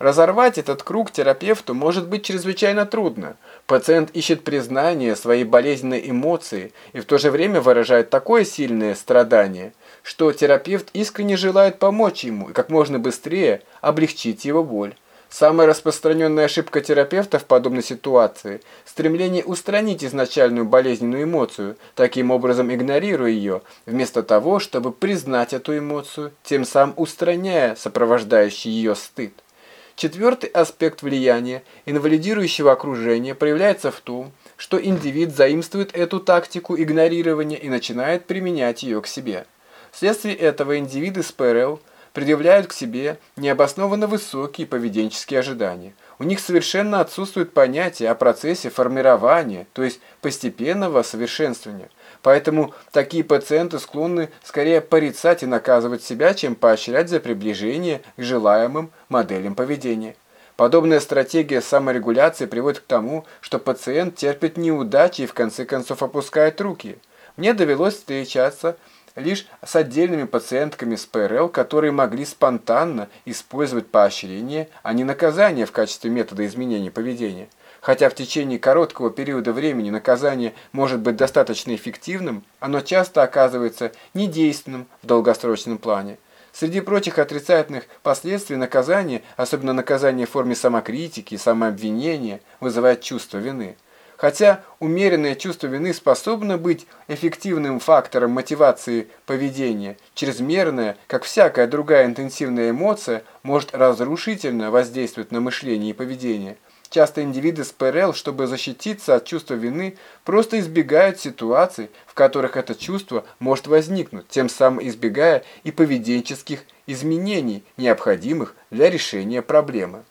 Разорвать этот круг терапевту может быть чрезвычайно трудно. Пациент ищет признания своей болезненной эмоции и в то же время выражает такое сильное страдание, что терапевт искренне желает помочь ему и как можно быстрее облегчить его боль. Самая распространенная ошибка терапевта в подобной ситуации – стремление устранить изначальную болезненную эмоцию, таким образом игнорируя ее, вместо того, чтобы признать эту эмоцию, тем самым устраняя сопровождающий ее стыд. Четвертый аспект влияния инвалидирующего окружения проявляется в том, что индивид заимствует эту тактику игнорирования и начинает применять ее к себе. Вследствие этого индивиды с ПРЛ предъявляют к себе необоснованно высокие поведенческие ожидания. У них совершенно отсутствует понятие о процессе формирования, то есть постепенного совершенствования. Поэтому такие пациенты склонны скорее порицать и наказывать себя, чем поощрять за приближение к желаемым моделям поведения. Подобная стратегия саморегуляции приводит к тому, что пациент терпит неудачи и в конце концов опускает руки. Мне довелось встречаться лишь с отдельными пациентками с ПРЛ, которые могли спонтанно использовать поощрение, а не наказание в качестве метода изменения поведения. Хотя в течение короткого периода времени наказание может быть достаточно эффективным, оно часто оказывается недейственным в долгосрочном плане. Среди прочих отрицательных последствий наказания, особенно наказание в форме самокритики самообвинения, вызывает чувство вины. Хотя умеренное чувство вины способно быть эффективным фактором мотивации поведения, чрезмерное, как всякая другая интенсивная эмоция, может разрушительно воздействовать на мышление и поведение. Часто индивиды с ПРЛ, чтобы защититься от чувства вины, просто избегают ситуаций, в которых это чувство может возникнуть, тем самым избегая и поведенческих изменений, необходимых для решения проблемы.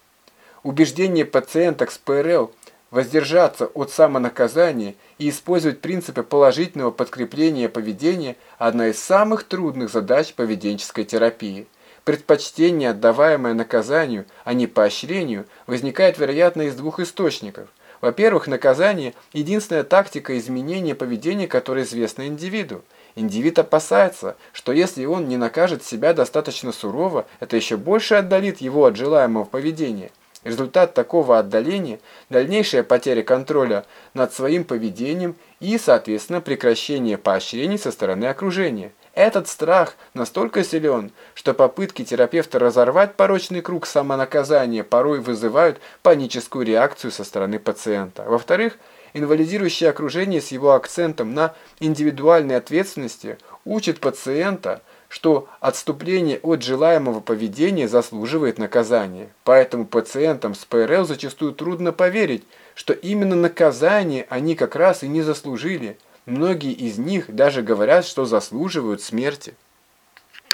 Убеждение пациенток с ПРЛ воздержаться от самонаказания и использовать принципы положительного подкрепления поведения – одна из самых трудных задач поведенческой терапии. Предпочтение, отдаваемое наказанию, а не поощрению, возникает, вероятно, из двух источников. Во-первых, наказание – единственная тактика изменения поведения, которая известна индивиду. Индивид опасается, что если он не накажет себя достаточно сурово, это еще больше отдалит его от желаемого поведения. Результат такого отдаления – дальнейшая потеря контроля над своим поведением и, соответственно, прекращение поощрений со стороны окружения – этот страх настолько силен, что попытки терапевта разорвать порочный круг самонаказания порой вызывают паническую реакцию со стороны пациента. Во-вторых, инвалидирующее окружение с его акцентом на индивидуальной ответственности учит пациента, что отступление от желаемого поведения заслуживает наказания. Поэтому пациентам с ПРЛ зачастую трудно поверить, что именно наказание они как раз и не заслужили – Многие из них даже говорят, что заслуживают смерти.